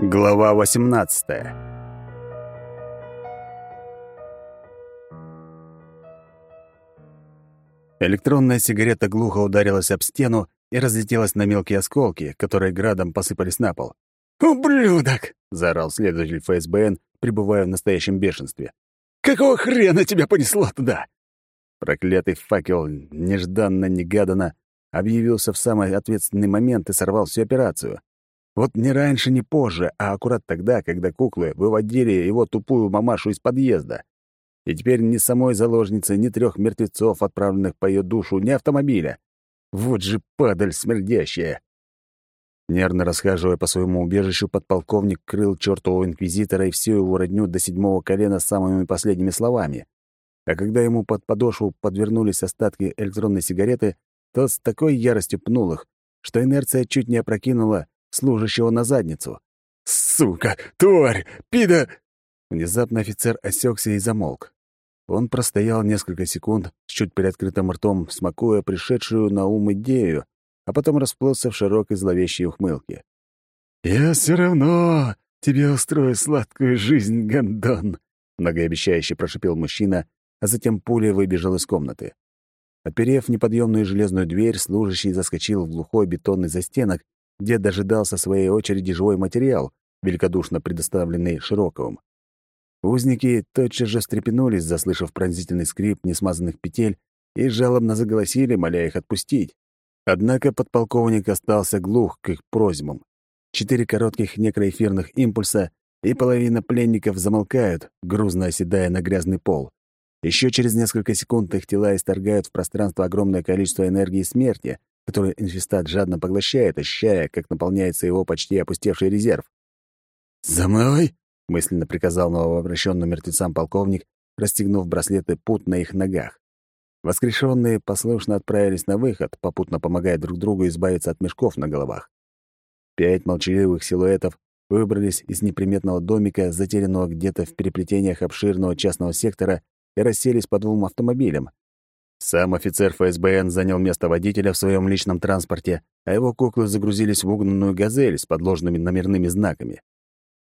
Глава 18 Электронная сигарета глухо ударилась об стену и разлетелась на мелкие осколки, которые градом посыпались на пол. «Ублюдок!» — заорал следователь ФСБН, пребывая в настоящем бешенстве. «Какого хрена тебя понесло туда?» Проклятый факел нежданно-негаданно объявился в самый ответственный момент и сорвал всю операцию. Вот ни раньше, ни позже, а аккурат тогда, когда куклы выводили его тупую мамашу из подъезда. И теперь ни самой заложницы, ни трех мертвецов, отправленных по ее душу, ни автомобиля. Вот же падаль смердящая. Нервно расхаживая по своему убежищу, подполковник крыл чертового инквизитора и всю его родню до седьмого колена самыми последними словами. А когда ему под подошву подвернулись остатки электронной сигареты, то с такой яростью пнул их, что инерция чуть не опрокинула служащего на задницу. «Сука! Тварь! Пида!» Внезапно офицер осекся и замолк. Он простоял несколько секунд с чуть приоткрытым ртом, смакуя пришедшую на ум идею, а потом расплылся в широкой зловещей ухмылке. «Я все равно тебе устрою сладкую жизнь, гондон!» многообещающе прошипел мужчина, а затем пулей выбежал из комнаты. Отперев неподъемную железную дверь, служащий заскочил в глухой бетонный застенок где дожидался своей очереди живой материал, великодушно предоставленный Широковым. Узники тотчас же встрепенулись, заслышав пронзительный скрип несмазанных петель, и жалобно заголосили, моля их отпустить. Однако подполковник остался глух к их просьбам. Четыре коротких некроэфирных импульса, и половина пленников замолкают, грузно оседая на грязный пол. Еще через несколько секунд их тела исторгают в пространство огромное количество энергии смерти, который инфестат жадно поглощает, ощущая, как наполняется его почти опустевший резерв. «За мной!» — мысленно приказал новообращенным мертвецам полковник, расстегнув браслеты пут на их ногах. Воскрешенные послушно отправились на выход, попутно помогая друг другу избавиться от мешков на головах. Пять молчаливых силуэтов выбрались из неприметного домика, затерянного где-то в переплетениях обширного частного сектора, и расселись по двум автомобилям, сам офицер ФСБН занял место водителя в своем личном транспорте, а его куклы загрузились в угнанную «Газель» с подложными номерными знаками.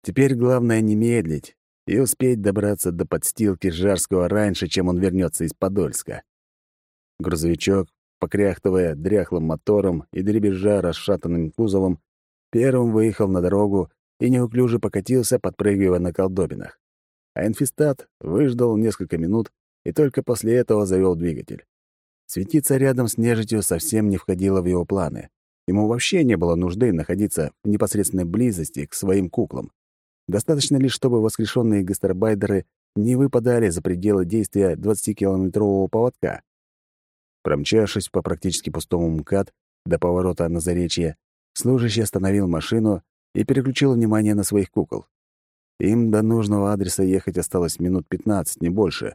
Теперь главное не медлить и успеть добраться до подстилки Жарского раньше, чем он вернется из Подольска. Грузовичок, покряхтывая дряхлым мотором и дребезжа расшатанным кузовом, первым выехал на дорогу и неуклюже покатился, подпрыгивая на колдобинах. А инфестат выждал несколько минут, и только после этого завел двигатель. Светиться рядом с нежитью совсем не входило в его планы. Ему вообще не было нужды находиться в непосредственной близости к своим куклам. Достаточно лишь, чтобы воскрешенные гастарбайдеры не выпадали за пределы действия 20-километрового поводка. Промчавшись по практически пустому МКАД до поворота на заречье, служащий остановил машину и переключил внимание на своих кукол. Им до нужного адреса ехать осталось минут 15, не больше.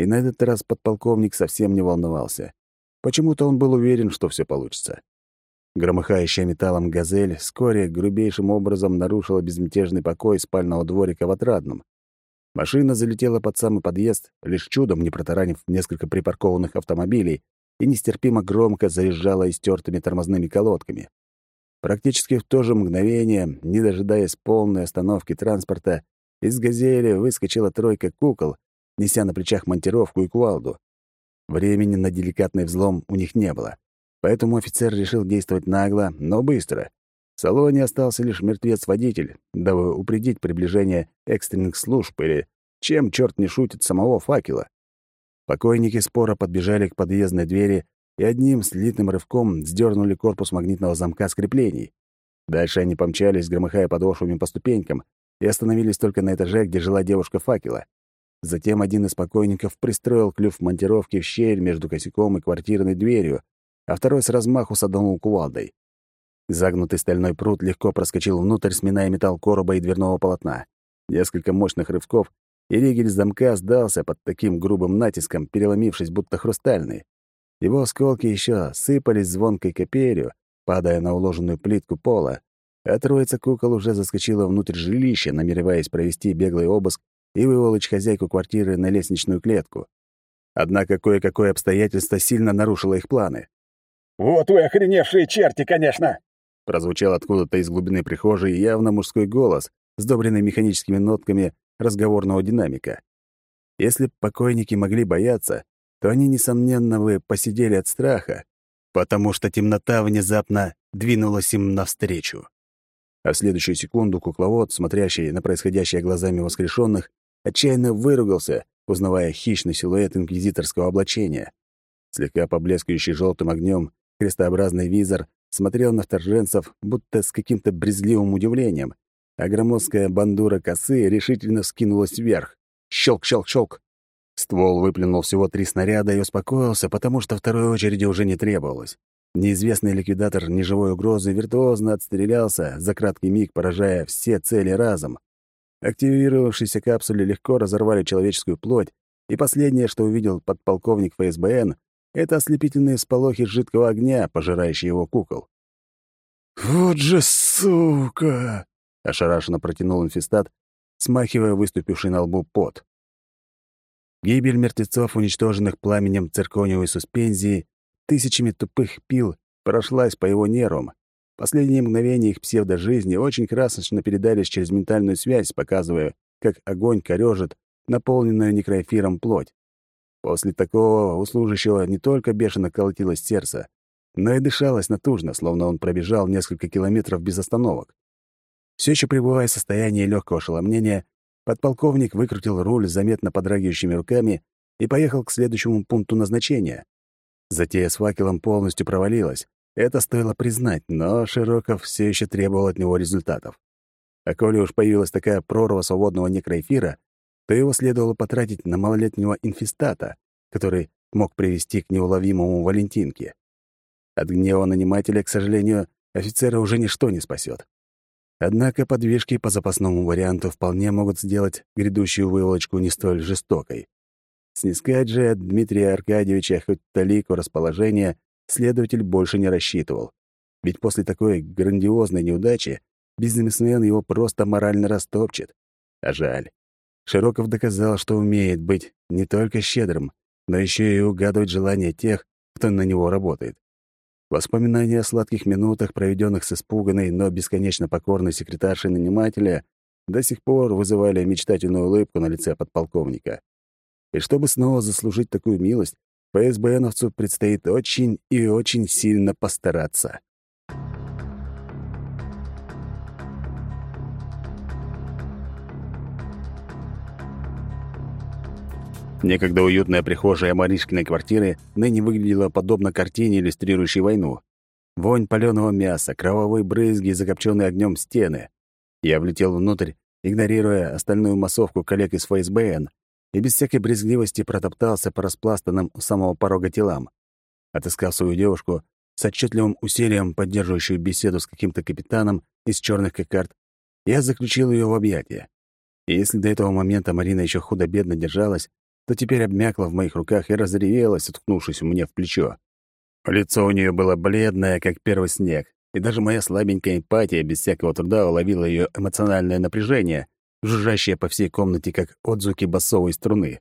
И на этот раз подполковник совсем не волновался. Почему-то он был уверен, что все получится. Громыхающая металлом «Газель» вскоре грубейшим образом нарушила безмятежный покой спального дворика в Отрадном. Машина залетела под самый подъезд, лишь чудом не протаранив несколько припаркованных автомобилей и нестерпимо громко заезжала истертыми тормозными колодками. Практически в то же мгновение, не дожидаясь полной остановки транспорта, из «Газели» выскочила тройка кукол неся на плечах монтировку и кувалду. Времени на деликатный взлом у них не было, поэтому офицер решил действовать нагло, но быстро. В салоне остался лишь мертвец-водитель, дабы упредить приближение экстренных служб или, чем черт не шутит, самого факела. Покойники спора подбежали к подъездной двери и одним слитным рывком сдернули корпус магнитного замка с креплений. Дальше они помчались, громыхая подошвами по ступенькам, и остановились только на этаже, где жила девушка факела. Затем один из покойников пристроил клюв монтировки в щель между косяком и квартирной дверью, а второй с размаху саданул кувалдой. Загнутый стальной пруд легко проскочил внутрь, сминая металл короба и дверного полотна. Несколько мощных рывков, и ригель замка сдался под таким грубым натиском, переломившись, будто хрустальный. Его осколки еще сыпались звонкой копелью, падая на уложенную плитку пола, а троица кукол уже заскочила внутрь жилища, намереваясь провести беглый обыск и выволочь хозяйку квартиры на лестничную клетку. Однако кое-какое обстоятельство сильно нарушило их планы. «Вот вы охреневшие черти, конечно!» Прозвучал откуда-то из глубины прихожей явно мужской голос, сдобренный механическими нотками разговорного динамика. Если б покойники могли бояться, то они, несомненно, бы посидели от страха, потому что темнота внезапно двинулась им навстречу. А в следующую секунду кукловод, смотрящий на происходящее глазами воскрешенных, отчаянно выругался, узнавая хищный силуэт инквизиторского облачения. Слегка поблескивающий желтым огнем крестообразный визор смотрел на вторженцев, будто с каким-то брезгливым удивлением, а громоздкая бандура косы решительно скинулась вверх. Щелк-щелк-щелк. Ствол выплюнул всего три снаряда и успокоился, потому что второй очереди уже не требовалось. Неизвестный ликвидатор неживой угрозы виртуозно отстрелялся, за краткий миг поражая все цели разом. Активировавшиеся капсули легко разорвали человеческую плоть, и последнее, что увидел подполковник ФСБН, это ослепительные сполохи жидкого огня, пожирающие его кукол. «Вот же сука!» — ошарашенно протянул инфестат, смахивая выступивший на лбу пот. Гибель мертвецов, уничтоженных пламенем циркониевой суспензии, тысячами тупых пил прошлась по его нервам. Последние мгновения их псевдожизни очень красочно передались через ментальную связь, показывая, как огонь корёжит наполненную некроэфиром плоть. После такого у служащего не только бешено колотилось сердце, но и дышалось натужно, словно он пробежал несколько километров без остановок. Все еще пребывая в состоянии легкого ошеломления, подполковник выкрутил руль заметно подрагивающими руками и поехал к следующему пункту назначения. Затея с факелом полностью провалилась. Это стоило признать, но Широков все еще требовал от него результатов. А коли уж появилась такая прорва свободного некроэфира, то его следовало потратить на малолетнего инфестата, который мог привести к неуловимому Валентинке. От гнева нанимателя, к сожалению, офицера уже ничто не спасет. Однако подвижки по запасному варианту вполне могут сделать грядущую выволочку не столь жестокой. Снискать же от Дмитрия Аркадьевича хоть талику расположения следователь больше не рассчитывал. Ведь после такой грандиозной неудачи бизнесмен его просто морально растопчет. А жаль. Широков доказал, что умеет быть не только щедрым, но еще и угадывать желания тех, кто на него работает. Воспоминания о сладких минутах, проведенных с испуганной, но бесконечно покорной секретаршей нанимателя, до сих пор вызывали мечтательную улыбку на лице подполковника. И чтобы снова заслужить такую милость, ФСБНовцу предстоит очень и очень сильно постараться. Некогда уютная прихожая Маришкиной квартиры ныне выглядела подобно картине, иллюстрирующей войну. Вонь палёного мяса, кровавые брызги, закопченные огнем стены. Я влетел внутрь, игнорируя остальную массовку коллег из ФСБН, и без всякой брезгливости протоптался по распластанным у самого порога телам. Отыскав свою девушку, с отчетливым усилием поддерживающую беседу с каким-то капитаном из черных кокард, я заключил ее в объятия. И если до этого момента Марина еще худо-бедно держалась, то теперь обмякла в моих руках и разревелась, уткнувшись мне в плечо. Лицо у нее было бледное, как первый снег, и даже моя слабенькая эмпатия без всякого труда уловила ее эмоциональное напряжение, жужжащее по всей комнате, как отзвуки басовой струны.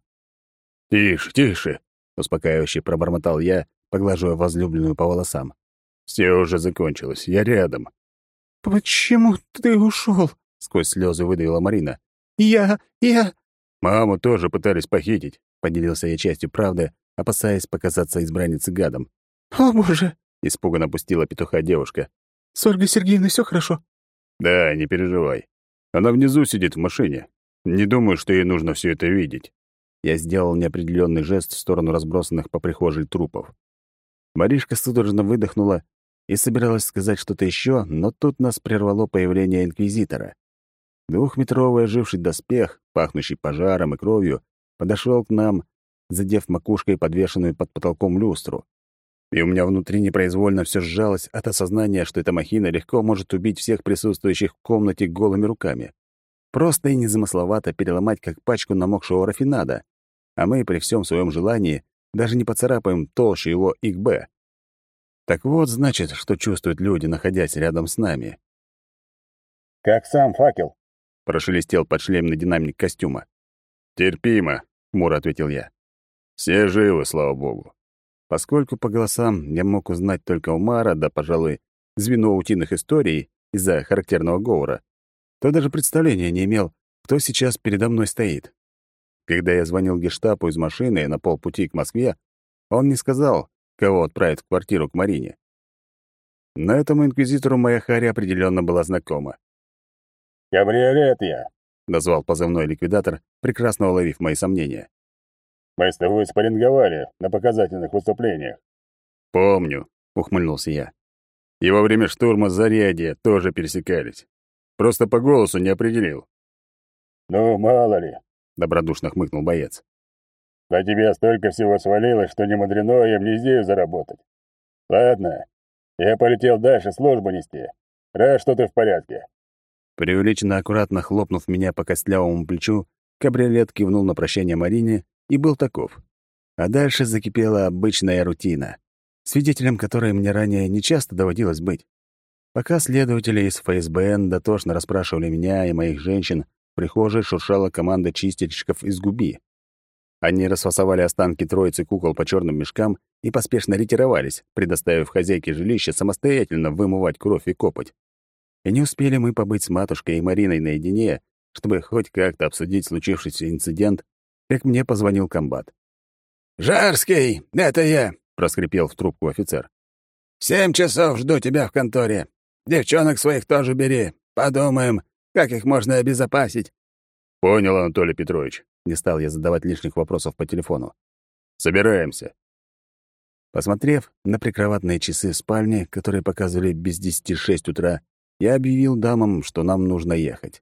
«Тише, тише!» — успокаивающе пробормотал я, поглаживая возлюбленную по волосам. «Все уже закончилось, я рядом». «Почему ты ушел? сквозь слезы выдавила Марина. «Я... я...» «Маму тоже пытались похитить», — поделился я частью правды, опасаясь показаться избранницей гадом. «О, боже!» — испуганно пустила петуха девушка. «С Ольгой Сергеевной все хорошо?» «Да, не переживай. Она внизу сидит в машине. Не думаю, что ей нужно все это видеть». Я сделал неопределенный жест в сторону разбросанных по прихожей трупов. Маришка судорожно выдохнула и собиралась сказать что-то еще, но тут нас прервало появление инквизитора. Двухметровый оживший доспех, пахнущий пожаром и кровью, подошел к нам, задев макушкой подвешенную под потолком люстру. И у меня внутри непроизвольно все сжалось от осознания, что эта махина легко может убить всех присутствующих в комнате голыми руками. Просто и незамысловато переломать как пачку намокшего рафинада, а мы при всем своем желании даже не поцарапаем толще его ИКБ. Так вот, значит, что чувствуют люди, находясь рядом с нами. «Как сам факел?» прошелестел подшлемный динамик костюма. «Терпимо», — хмуро ответил я. «Все живы, слава богу». Поскольку по голосам я мог узнать только Умара, да, пожалуй, звено утиных историй из-за характерного говора, то даже представления не имел, кто сейчас передо мной стоит. Когда я звонил гештапу из машины на полпути к Москве, он не сказал, кого отправить в квартиру к Марине. Но этому инквизитору моя Хари определенно была знакома. «Кабриолет я», — назвал позывной ликвидатор, прекрасно уловив мои сомнения. «Мы с тобой спарринговали на показательных выступлениях». «Помню», — ухмыльнулся я. «И во время штурма Зарядья тоже пересекались. Просто по голосу не определил». «Ну, мало ли», — добродушно хмыкнул боец. «На тебе столько всего свалилось, что не мудрено и амнезию заработать. Ладно, я полетел дальше службу нести. Рад, что ты в порядке. Преувеличенно аккуратно хлопнув меня по костлявому плечу, кабриолет кивнул на прощание Марине и был таков. А дальше закипела обычная рутина, свидетелем которой мне ранее нечасто доводилось быть. Пока следователи из ФСБН дотошно расспрашивали меня и моих женщин, в прихожей шуршала команда чистильщиков из губи. Они расфасовали останки троицы кукол по черным мешкам и поспешно ретировались, предоставив хозяйке жилища самостоятельно вымывать кровь и копоть. И не успели мы побыть с матушкой и Мариной наедине, чтобы хоть как-то обсудить случившийся инцидент, как мне позвонил комбат. «Жарский, это я!» — проскрипел в трубку офицер. «Семь часов жду тебя в конторе. Девчонок своих тоже бери. Подумаем, как их можно обезопасить». «Понял, Анатолий Петрович». Не стал я задавать лишних вопросов по телефону. «Собираемся». Посмотрев на прикроватные часы в спальне, которые показывали без десяти шесть утра, я объявил дамам, что нам нужно ехать.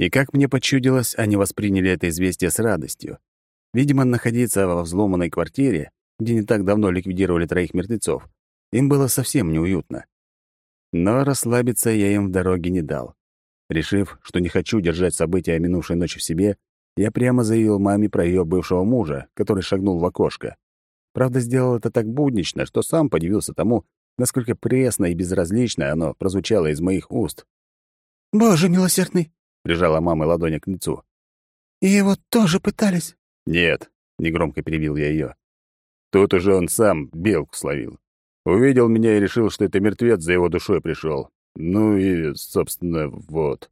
И как мне почудилось, они восприняли это известие с радостью. Видимо, находиться во взломанной квартире, где не так давно ликвидировали троих мертвецов, им было совсем неуютно. Но расслабиться я им в дороге не дал. Решив, что не хочу держать события минувшей ночи в себе, я прямо заявил маме про ее бывшего мужа, который шагнул в окошко. Правда, сделал это так буднично, что сам подивился тому, насколько пресно и безразлично оно прозвучало из моих уст. «Боже милосердный!» — прижала мама ладони к лицу. «И его тоже пытались?» «Нет», — негромко перебил я ее. Тут уже он сам белку словил. Увидел меня и решил, что это мертвец за его душой пришел. Ну и, собственно, вот.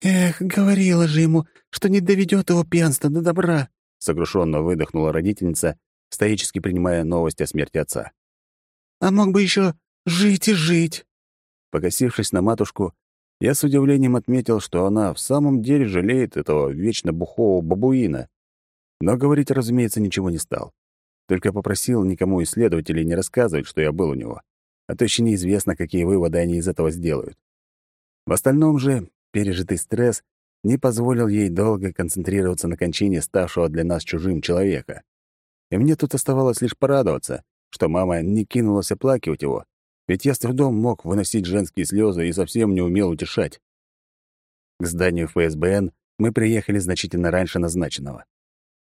«Эх, говорила же ему, что не доведет его пьянство до добра», — сокрушенно выдохнула родительница, стоически принимая новость о смерти отца. А мог бы еще жить и жить. Покосившись на матушку, я с удивлением отметил, что она в самом деле жалеет этого вечно бухого бабуина. Но говорить, разумеется, ничего не стал. Только попросил никому из следователей не рассказывать, что я был у него. А то еще неизвестно, какие выводы они из этого сделают. В остальном же пережитый стресс не позволил ей долго концентрироваться на кончине ставшего для нас чужим человека. И мне тут оставалось лишь порадоваться, что мама не кинулась оплакивать его, ведь я с трудом мог выносить женские слезы и совсем не умел утешать. К зданию ФСБН мы приехали значительно раньше назначенного.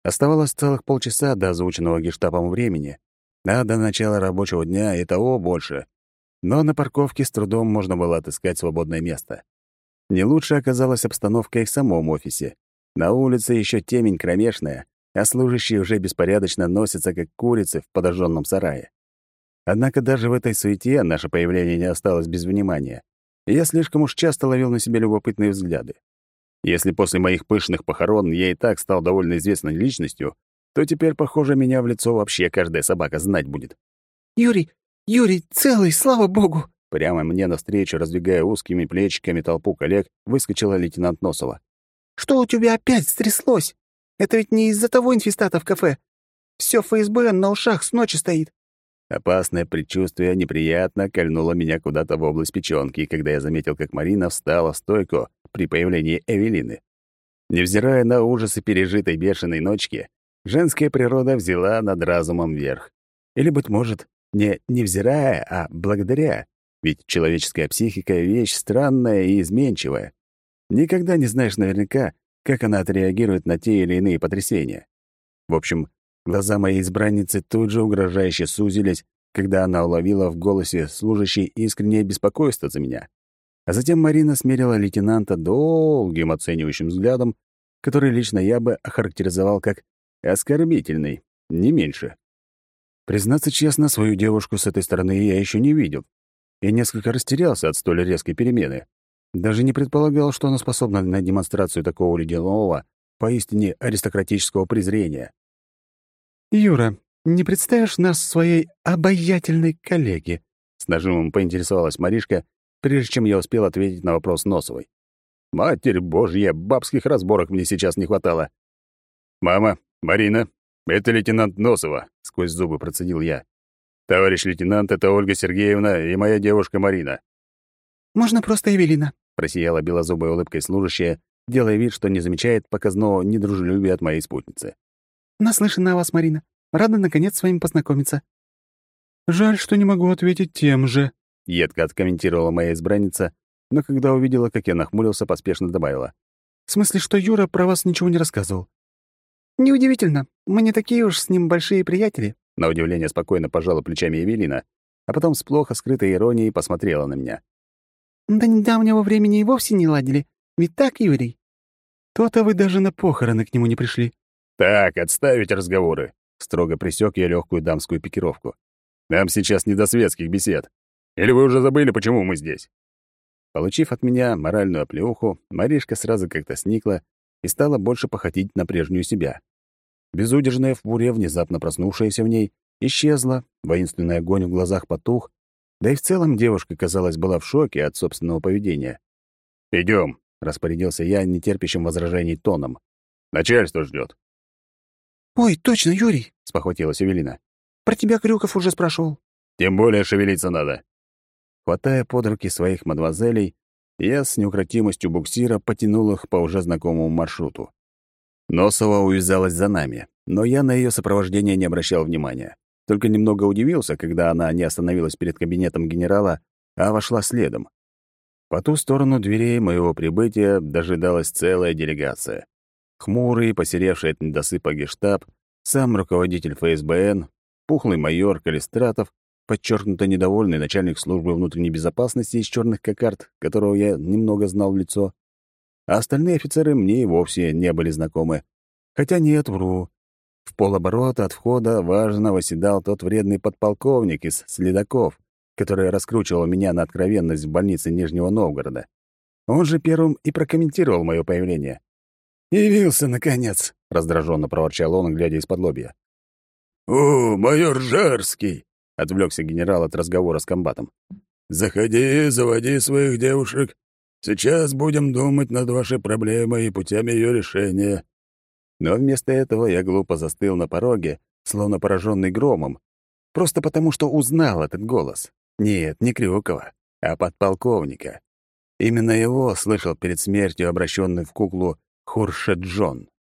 Оставалось целых полчаса до озвученного гештапом времени, а до начала рабочего дня и того больше. Но на парковке с трудом можно было отыскать свободное место. Не лучше оказалась обстановка и в самом офисе. На улице еще темень кромешная, а служащие уже беспорядочно носятся, как курицы в подожженном сарае. Однако даже в этой суете наше появление не осталось без внимания, я слишком уж часто ловил на себе любопытные взгляды. Если после моих пышных похорон я и так стал довольно известной личностью, то теперь, похоже, меня в лицо вообще каждая собака знать будет. «Юрий, Юрий, целый, слава богу!» Прямо мне навстречу, раздвигая узкими плечиками толпу коллег, выскочила лейтенант Носова. «Что у тебя опять стряслось?» Это ведь не из-за того инфестата в кафе. Все ФСБ на ушах с ночи стоит». Опасное предчувствие неприятно кольнуло меня куда-то в область печёнки, когда я заметил, как Марина встала стойко при появлении Эвелины. Невзирая на ужасы пережитой бешеной ночки, женская природа взяла над разумом верх. Или, быть может, не невзирая, а благодаря, ведь человеческая психика — вещь странная и изменчивая. Никогда не знаешь наверняка, как она отреагирует на те или иные потрясения. В общем, глаза моей избранницы тут же угрожающе сузились, когда она уловила в голосе служащей искреннее беспокойство за меня. А затем Марина смерила лейтенанта долгим оценивающим взглядом, который лично я бы охарактеризовал как оскорбительный, не меньше. Признаться честно, свою девушку с этой стороны я еще не видел и несколько растерялся от столь резкой перемены. Даже не предполагал, что она способна на демонстрацию такого ледяного, поистине аристократического презрения. «Юра, не представишь нас своей обаятельной коллеге?» С нажимом поинтересовалась Маришка, прежде чем я успел ответить на вопрос Носовой. «Матерь Божья, бабских разборок мне сейчас не хватало!» «Мама, Марина, это лейтенант Носова», — сквозь зубы процедил я. «Товарищ лейтенант, это Ольга Сергеевна и моя девушка Марина». «Можно просто Эвелина», — просияла белозубой улыбкой служащая, делая вид, что не замечает показного недружелюбия от моей спутницы. «Наслышана о вас, Марина. Рада, наконец, с вами познакомиться». «Жаль, что не могу ответить тем же», — едко откомментировала моя избранница, но когда увидела, как я нахмурился, поспешно добавила. «В смысле, что Юра про вас ничего не рассказывал?» «Неудивительно. Мы не такие уж с ним большие приятели», — на удивление спокойно пожала плечами Эвелина, а потом с плохо скрытой иронией посмотрела на меня. «До недавнего времени и вовсе не ладили. Ведь так, Юрий?» «То-то вы даже на похороны к нему не пришли». «Так, отставить разговоры», — строго присек я легкую дамскую пикировку. «Нам сейчас не до светских бесед. Или вы уже забыли, почему мы здесь?» Получив от меня моральную оплеуху, Маришка сразу как-то сникла и стала больше походить на прежнюю себя. Безудержная фурия, внезапно проснувшаяся в ней, исчезла, воинственный огонь в глазах потух, да и в целом девушка, казалось, была в шоке от собственного поведения. Идем, распорядился я нетерпящим возражений тоном. «Начальство ждет. «Ой, точно, Юрий!» — спохватилась Эвелина. «Про тебя Крюков уже спрашивал». «Тем более шевелиться надо». Хватая под руки своих мадемуазелей, я с неукротимостью буксира потянул их по уже знакомому маршруту. Носова увязалась за нами, но я на ее сопровождение не обращал внимания. Только немного удивился, когда она не остановилась перед кабинетом генерала, а вошла следом. По ту сторону дверей моего прибытия дожидалась целая делегация. Хмурый, посеревший от недосыпа гештаб, сам руководитель ФСБН, пухлый майор Калистратов, подчеркнуто недовольный начальник службы внутренней безопасности из черных кокард, которого я немного знал в лицо, а остальные офицеры мне и вовсе не были знакомы. Хотя нет, вру. В полоборота от входа важно восседал тот вредный подполковник из следаков, который раскручивал меня на откровенность в больнице Нижнего Новгорода. Он же первым и прокомментировал мое появление. «Явился, наконец!» — раздраженно проворчал он, глядя из-под лобья. «О, майор Жарский!» — отвлекся генерал от разговора с комбатом. «Заходи, заводи своих девушек. Сейчас будем думать над вашей проблемой и путями ее решения». Но вместо этого я глупо застыл на пороге, словно пораженный громом, просто потому что узнал этот голос. Нет, не Крюкова, а подполковника. Именно его слышал перед смертью обращенный в куклу Хуршеджон.